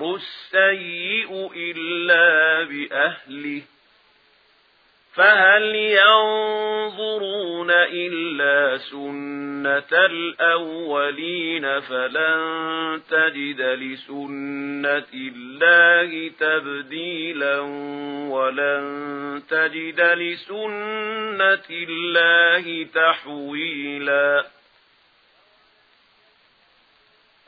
يَمْكُرُ السَّيِّئُ إِلَّا بِأَهْلِهِ فَهَلْ يَنظُرُونَ إِلَّا سُنَّةَ الْأَوَّلِينَ فَلَن تَجِدَ لِسُنَّةِ اللَّهِ تَبْدِيلًا وَلَن تَجِدَ لِسُنَّةِ اللَّهِ تَحْوِيلًا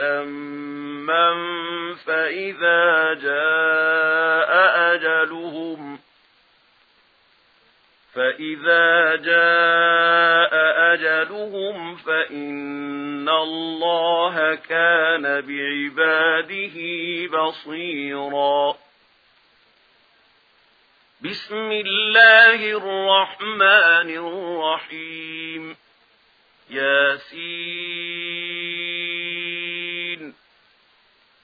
مسمى فإذا جاء أجلهم فإذا جاء أجلهم فإن الله كان بعباده بصيرا. بسم الله الرحمن الرحيم. ياسين